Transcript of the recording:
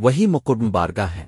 وہی مقدم بارگاہ ہیں